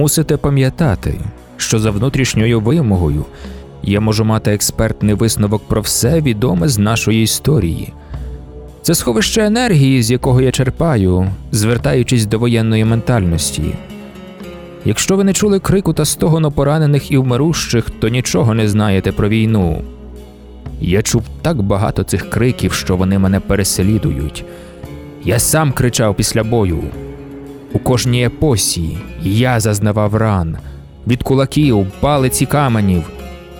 Мусите пам'ятати, що за внутрішньою вимогою я можу мати експертний висновок про все відоме з нашої історії. Це сховище енергії, з якого я черпаю, звертаючись до воєнної ментальності. Якщо ви не чули крику та стогону поранених і вмирущих, то нічого не знаєте про війну. Я чув так багато цих криків, що вони мене переслідують. Я сам кричав після бою. У кожній епосі я зазнавав ран від кулаків, палиць і каменів,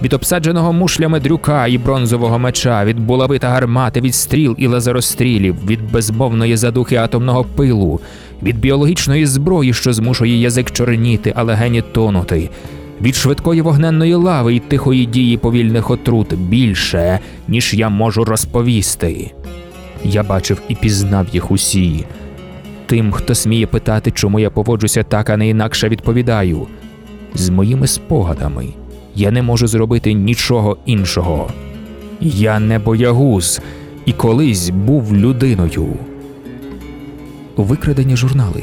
від обсадженого мушлями дрюка і бронзового меча, від булави та гармати, від стріл і лазерострілів, від безмовної задухи атомного пилу, від біологічної зброї, що змушує язик чорніти, а легені тонути, від швидкої вогненної лави і тихої дії повільних отрут більше, ніж я можу розповісти. Я бачив і пізнав їх усі. Тим, хто сміє питати, чому я поводжуся так, а не інакше відповідаю. З моїми спогадами я не можу зробити нічого іншого. Я не боягуз і колись був людиною. Викрадені журнали.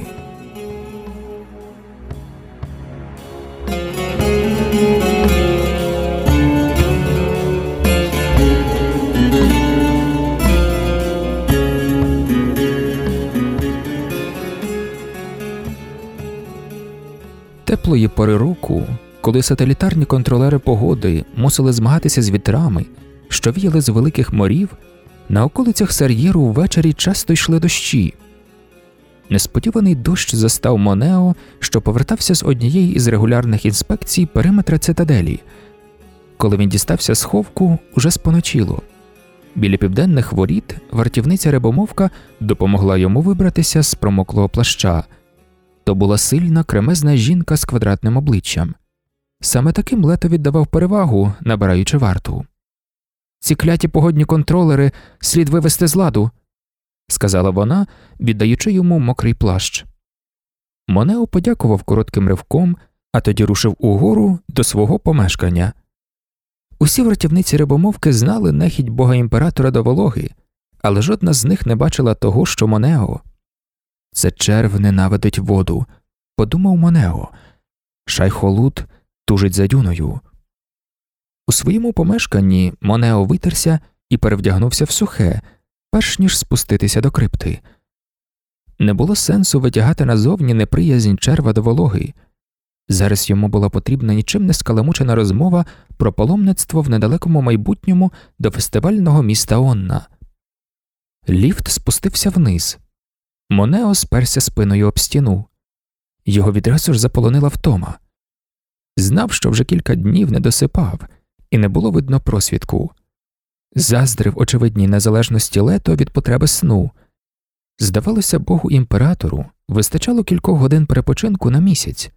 Теплої пори року, коли сателітарні контролери погоди мусили змагатися з вітрами, що віяли з великих морів, на околицях Сар'єру ввечері часто йшли дощі. Несподіваний дощ застав Монео, що повертався з однієї із регулярних інспекцій периметра цитаделі. Коли він дістався з ховку, уже споночило. Біля південних воріт вартівниця рибомовка допомогла йому вибратися з промоклого плаща. То була сильна кремезна жінка з квадратним обличчям. Саме таким лето віддавав перевагу, набираючи варту. Ці кляті погодні контролери слід вивести з ладу, сказала вона, віддаючи йому мокрий плащ. Монео подякував коротким ривком, а тоді рушив угору до свого помешкання. Усі вартівниці рибомовки знали нехідь бога імператора до вологи, але жодна з них не бачила того, що Монео. Це черв ненавидить воду, подумав Монео. Шайхолут тужить за дюною. У своєму помешканні Монео витерся і перевдягнувся в сухе, перш ніж спуститися до крипти. Не було сенсу витягати назовні неприязнь черва до вологи. Зараз йому була потрібна нічим не скаламучена розмова про паломництво в недалекому майбутньому до фестивального міста Онна. Ліфт спустився вниз. Монео сперся спиною об стіну. Його відразу ж заполонила втома. Знав, що вже кілька днів не досипав, і не було видно просвідку. Заздрив очевидній незалежності лето від потреби сну. Здавалося, богу імператору вистачало кількох годин перепочинку на місяць.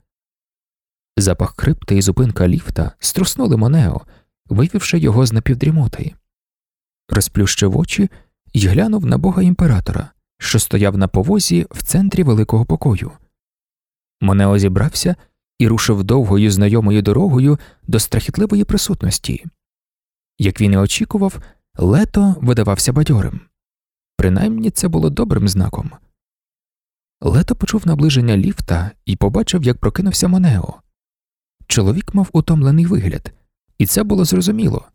Запах крипти і зупинка ліфта струснули Монео, вивівши його з напівдрімоти. Розплющив очі і глянув на бога імператора, що стояв на повозі в центрі великого покою. Монео зібрався і рушив довгою знайомою дорогою до страхітливої присутності. Як він і очікував, лето видавався бадьорим. Принаймні це було добрим знаком. Лето почув наближення ліфта і побачив, як прокинувся Монео. Чоловік мав утомлений вигляд, і це було зрозуміло.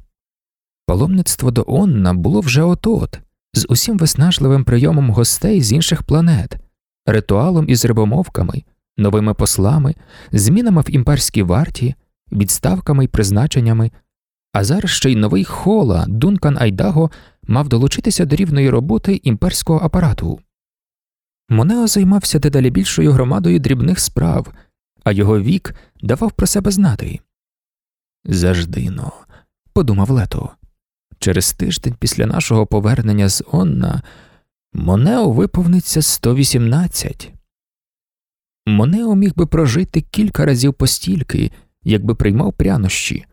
Паломництво до Онна було вже от-от, з усім виснажливим прийомом гостей з інших планет, ритуалом із рибомовками, новими послами, змінами в імперській варті, відставками й призначеннями, а зараз ще й новий хола Дункан Айдаго мав долучитися до рівної роботи імперського апарату. Монео займався дедалі більшою громадою дрібних справ, а його вік давав про себе знати. Заждино, подумав Лето. Через тиждень після нашого повернення з Онна Монео виповниться 118. Монео міг би прожити кілька разів постільки, якби приймав прянощі,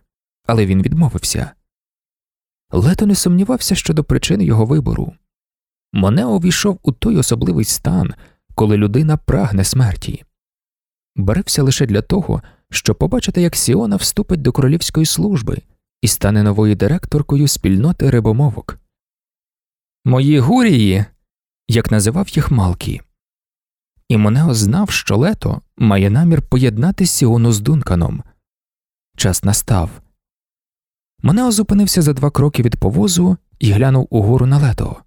але він відмовився. Лето не сумнівався щодо причини його вибору. Монео війшов у той особливий стан, коли людина прагне смерті. Берився лише для того, щоб побачити, як Сіона вступить до королівської служби і стане новою директоркою спільноти рибомовок. Мої гурії, як називав їх Малкі. і Монео знав, що лето має намір поєднати Сіону з Дунканом. Час настав. Монео зупинився за два кроки від повозу і глянув угору на лето.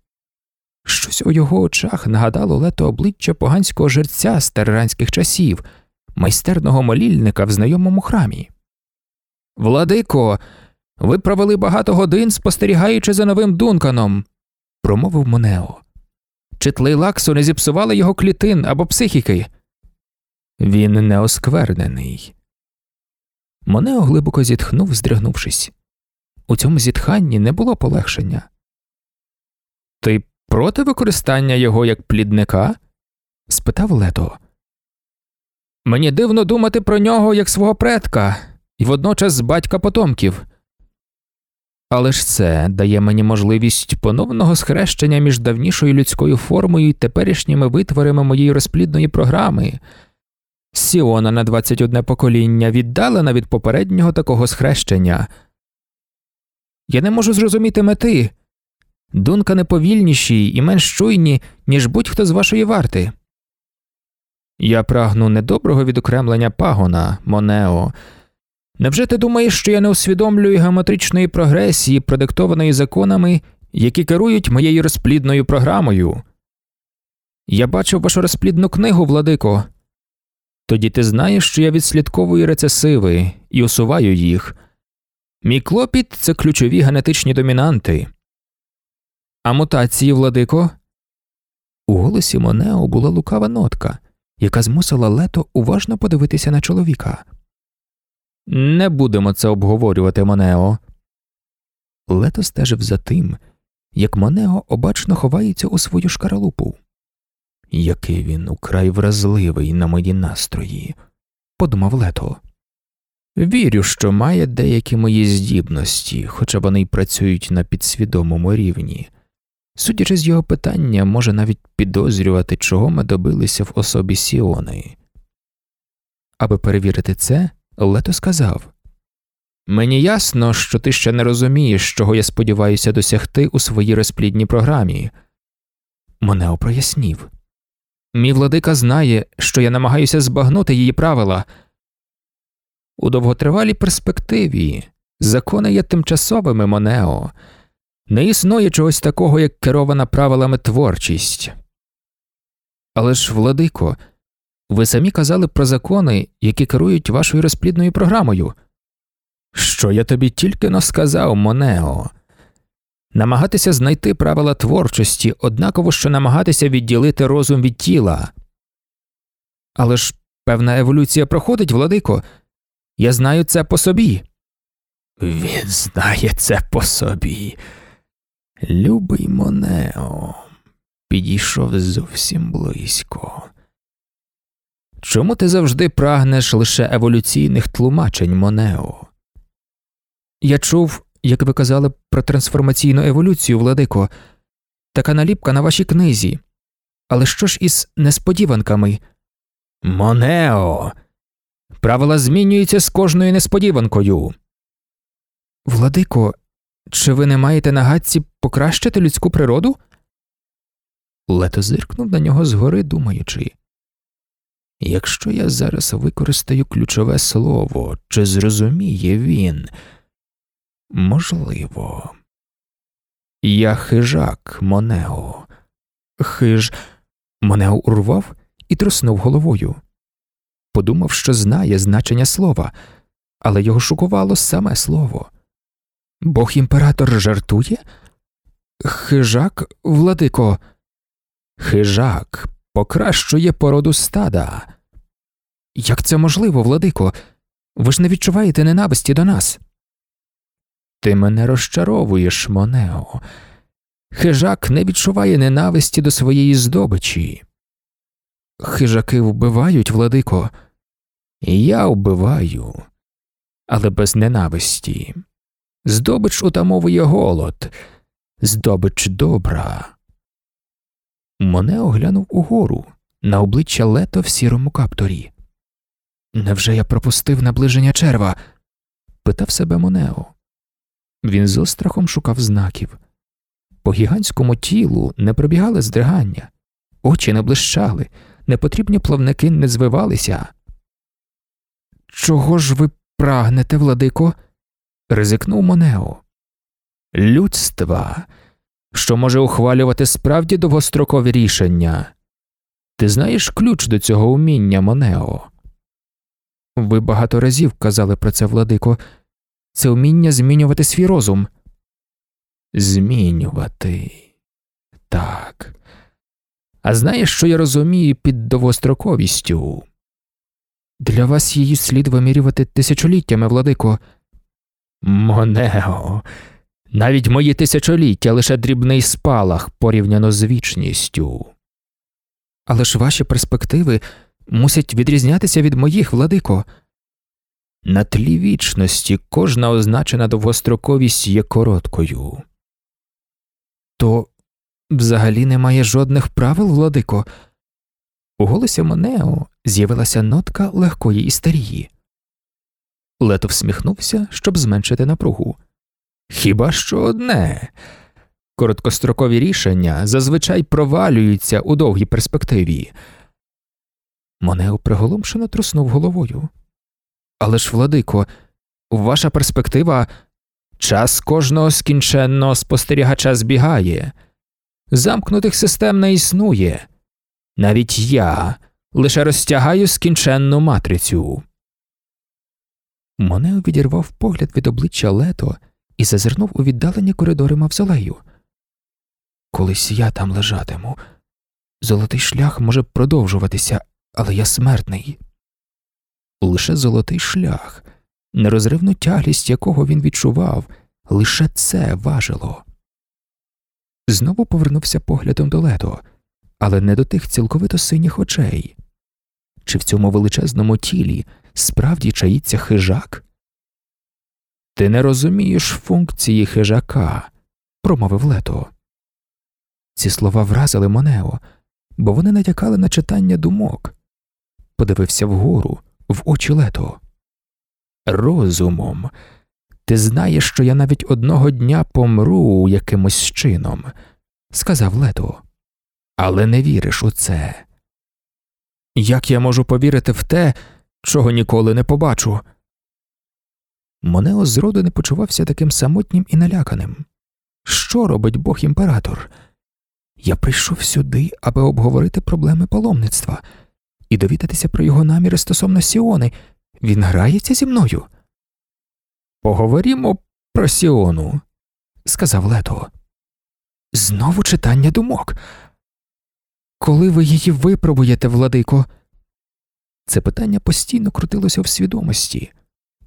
Щось у його очах нагадало лето обличчя поганського жерця з терранських часів, майстерного молільника в знайомому храмі. Владико, ви провели багато годин, спостерігаючи за новим дунканом, промовив Монео. Чи тлейлаксу не зіпсували його клітин або психіки? Він не осквернений. Монео глибоко зітхнув, здригнувшись. У цьому зітханні не було полегшення. Ти проти використання його як плідника? спитав Лето. Мені дивно думати про нього як свого предка і водночас батька потомків. Але ж це дає мені можливість поновного схрещення між давнішою людською формою і теперішніми витворами моєї розплідної програми. Сіона на 21 покоління віддалена від попереднього такого схрещення. Я не можу зрозуміти мети. Дунка не повільніші і менш чуйні, ніж будь-хто з вашої варти. Я прагну недоброго відокремлення пагона, Монео. Невже ти думаєш, що я не усвідомлюю геометричної прогресії, продиктованої законами, які керують моєю розплідною програмою? Я бачив вашу розплідну книгу, Владико. Тоді ти знаєш, що я відслідковую рецесиви і усуваю їх. Мій клопіт це ключові генетичні домінанти. А мутації, Владико? У голосі Монео була лукава нотка, яка змусила лето уважно подивитися на чоловіка. Не будемо це обговорювати, Монео. Лето стежив за тим, як Монео обачно ховається у свою шкаралупу. Який він украй вразливий на мої настрої, подумав лето. Вірю, що має деякі мої здібності, хоча вони й працюють на підсвідомому рівні. Судячи з його питання, може навіть підозрювати, чого ми добилися в особі Сіони. Аби перевірити це, Лето сказав Мені ясно, що ти ще не розумієш, чого я сподіваюся досягти у своїй розплідній програмі. Монео прояснів. Мій владика знає, що я намагаюся збагнути її правила. У довготривалій перспективі закони є тимчасовими Монео, не існує чогось такого, як керована правилами творчість. Але ж, владико, ви самі казали про закони, які керують вашою розплідною програмою. Що я тобі тільки но сказав, Монео? Намагатися знайти правила творчості однаково що намагатися відділити розум від тіла. Але ж певна еволюція проходить, Владико. Я знаю це по собі. Він знає це по собі. Любий Монео підійшов зовсім близько. Чому ти завжди прагнеш лише еволюційних тлумачень, Монео? Я чув, як ви казали про трансформаційну еволюцію, Владико, така наліпка на вашій книзі. Але що ж із несподіванками? Монео. Правила змінюються з кожною несподіванкою. Владико, чи ви не маєте на гадці покращити людську природу? Лето зиркнув на нього згори, думаючи. Якщо я зараз використаю ключове слово, чи зрозуміє він? Можливо. Я хижак, Монео. Хиж. Монео урвав і труснув головою. Подумав, що знає значення слова, але його шокувало саме слово. Бог імператор жартує? Хижак, владико. Хижак покращує породу стада. Як це можливо, владико? Ви ж не відчуваєте ненависті до нас? Ти мене розчаровуєш, Монео. Хижак не відчуває ненависті до своєї здобичі. Хижаки вбивають, владико. Я вбиваю, але без ненависті. Здобич утамовує голод, здобич добра. Монео глянув угору на обличчя лето в сірому капторі. Невже я пропустив наближення черва? питав себе Монео. Він з острахом шукав знаків. По гігантському тілу не пробігали здригання, очі не блищали, непотрібні плавники не звивалися. Чого ж ви прагнете, владико? ризикнув Монео. Людства, що може ухвалювати справді довгострокові рішення. Ти знаєш ключ до цього уміння, Монео? Ви багато разів казали про це, владико. Це вміння змінювати свій розум. Змінювати. Так. А знаєш, що я розумію під довгостроковістю? Для вас її слід вимірювати тисячоліттями, владико. Монео, навіть мої тисячоліття лише дрібний спалах порівняно з вічністю. Але ж ваші перспективи мусять відрізнятися від моїх, владико. На тлі вічності кожна означена довгостроковість є короткою. То взагалі немає жодних правил, владико. У голосі Монео з'явилася нотка легкої істерії. Лето всміхнувся, щоб зменшити напругу. Хіба що одне. Короткострокові рішення зазвичай провалюються у довгій перспективі. Монео приголомшено труснув головою. Але ж, владико, ваша перспектива час кожного скінченного спостерігача збігає, замкнутих систем не існує. Навіть я лише розтягаю скінченну матрицю. Монео відірвав погляд від обличчя лето і зазирнув у віддалені коридори мавзолею. Колись я там лежатиму. Золотий шлях може продовжуватися, але я смертний. Лише золотий шлях, нерозривну тяглість якого він відчував, лише це важило. Знову повернувся поглядом до лето, але не до тих цілковито синіх очей. Чи в цьому величезному тілі справді чаїться хижак? Ти не розумієш функції хижака, промовив лето. Ці слова вразили Монео, бо вони натякали на читання думок. Подивився вгору, в очі лето. Розумом. Ти знаєш, що я навіть одного дня помру якимось чином, сказав лето. Але не віриш у це. Як я можу повірити в те, чого ніколи не побачу? Монео зроду не почувався таким самотнім і наляканим. Що робить бог імператор? Я прийшов сюди, аби обговорити проблеми паломництва і довідатися про його наміри стосовно Сіони. Він грається зі мною. Поговоримо про Сіону, сказав Лето. Знову читання думок. Коли ви її випробуєте, владико? Це питання постійно крутилося в свідомості,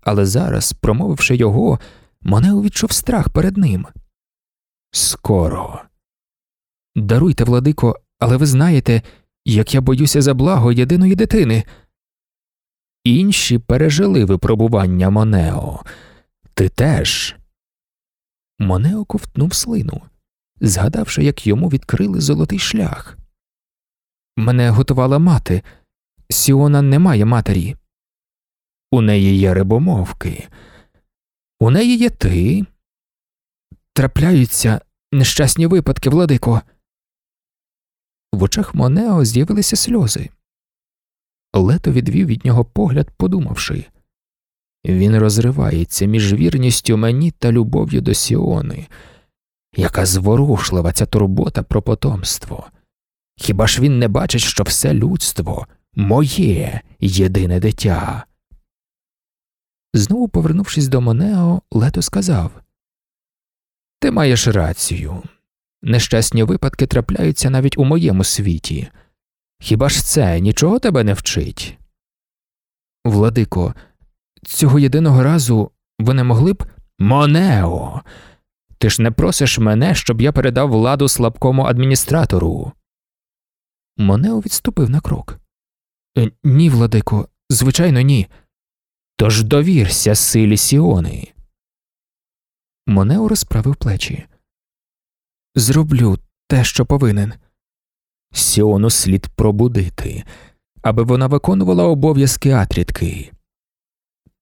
але зараз, промовивши його, Монео відчув страх перед ним. Скоро. Даруйте, владико, але ви знаєте, як я боюся за благо єдиної дитини. Інші пережили випробування Монео. Ти теж. Монео ковтнув слину, згадавши, як йому відкрили золотий шлях. Мене готувала мати. Сіона не має матері. У неї є рибомовки. У неї є ти. Трапляються нещасні випадки, владико. В очах Монео з'явилися сльози. Лето відвів від нього погляд, подумавши він розривається між вірністю мені та любов'ю до Сіони. Яка зворушлива ця турбота про потомство. Хіба ж він не бачить, що все людство моє єдине дитя? Знову повернувшись до Монео, Лето сказав Ти маєш рацію. Нещасні випадки трапляються навіть у моєму світі. Хіба ж це нічого тебе не вчить? Владико, цього єдиного разу ви не могли б. Монео. Ти ж не просиш мене, щоб я передав владу слабкому адміністратору. Монео відступив на крок. «Е, Ні, владико, звичайно, ні. Тож довірся силі Сіони. Монео розправив плечі. Зроблю те, що повинен. Сіону слід пробудити, аби вона виконувала обов'язки атрідки.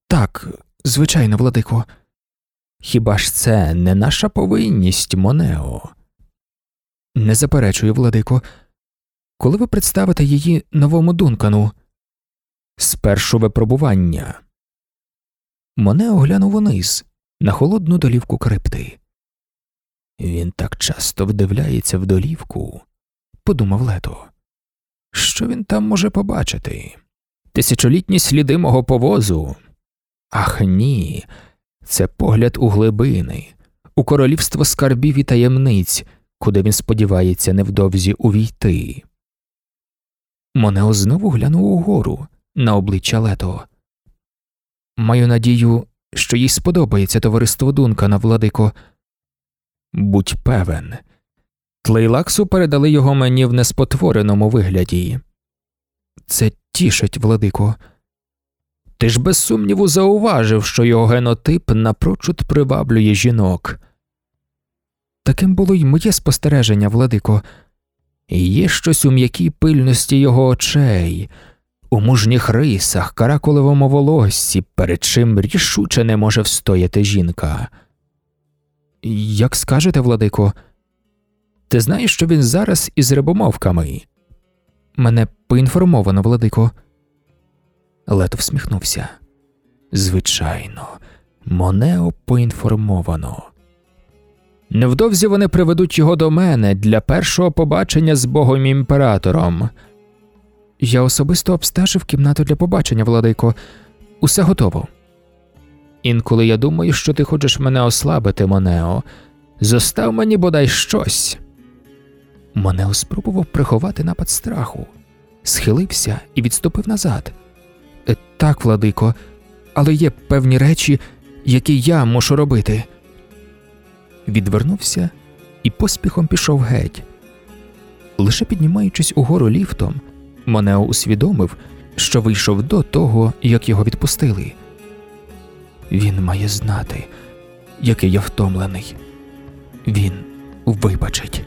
Так, звичайно, владико. Хіба ж це не наша повинність, Монео? Не заперечую, владико. Коли ви представите її новому Дункану? Спершу випробування. Моне оглянув униз на холодну долівку крипти. Він так часто вдивляється в долівку, подумав Лето. Що він там може побачити? Тисячолітні сліди мого повозу. Ах ні, це погляд у глибини, у королівство скарбів і таємниць, куди він сподівається невдовзі увійти. Монео знову глянув угору на обличчя Лето. Маю надію, що їй сподобається товариство Дункана, владико. Будь певен. Тлейлаксу передали його мені в неспотвореному вигляді. Це тішить, владико. Ти ж без сумніву зауважив, що його генотип напрочуд приваблює жінок. Таким було й моє спостереження, владико. І Є щось у м'якій пильності його очей, у мужніх рисах, каракулевому волоссі, перед чим рішуче не може встояти жінка. Як скажете, владико, ти знаєш, що він зараз із рибомовками? Мене поінформовано, владико. Лето всміхнувся. Звичайно, Монео поінформовано. Невдовзі вони приведуть його до мене для першого побачення з богом імператором. Я особисто обстежив кімнату для побачення, владико. Усе готово. Інколи я думаю, що ти хочеш мене ослабити, Монео. Зостав мені бодай щось. Монео спробував приховати напад страху, схилився і відступив назад. «Е, Так, владико, але є певні речі, які я мушу робити. Відвернувся і поспіхом пішов геть. Лише піднімаючись угору ліфтом, Монео усвідомив, що вийшов до того, як його відпустили. Він має знати, який я втомлений. Він вибачить.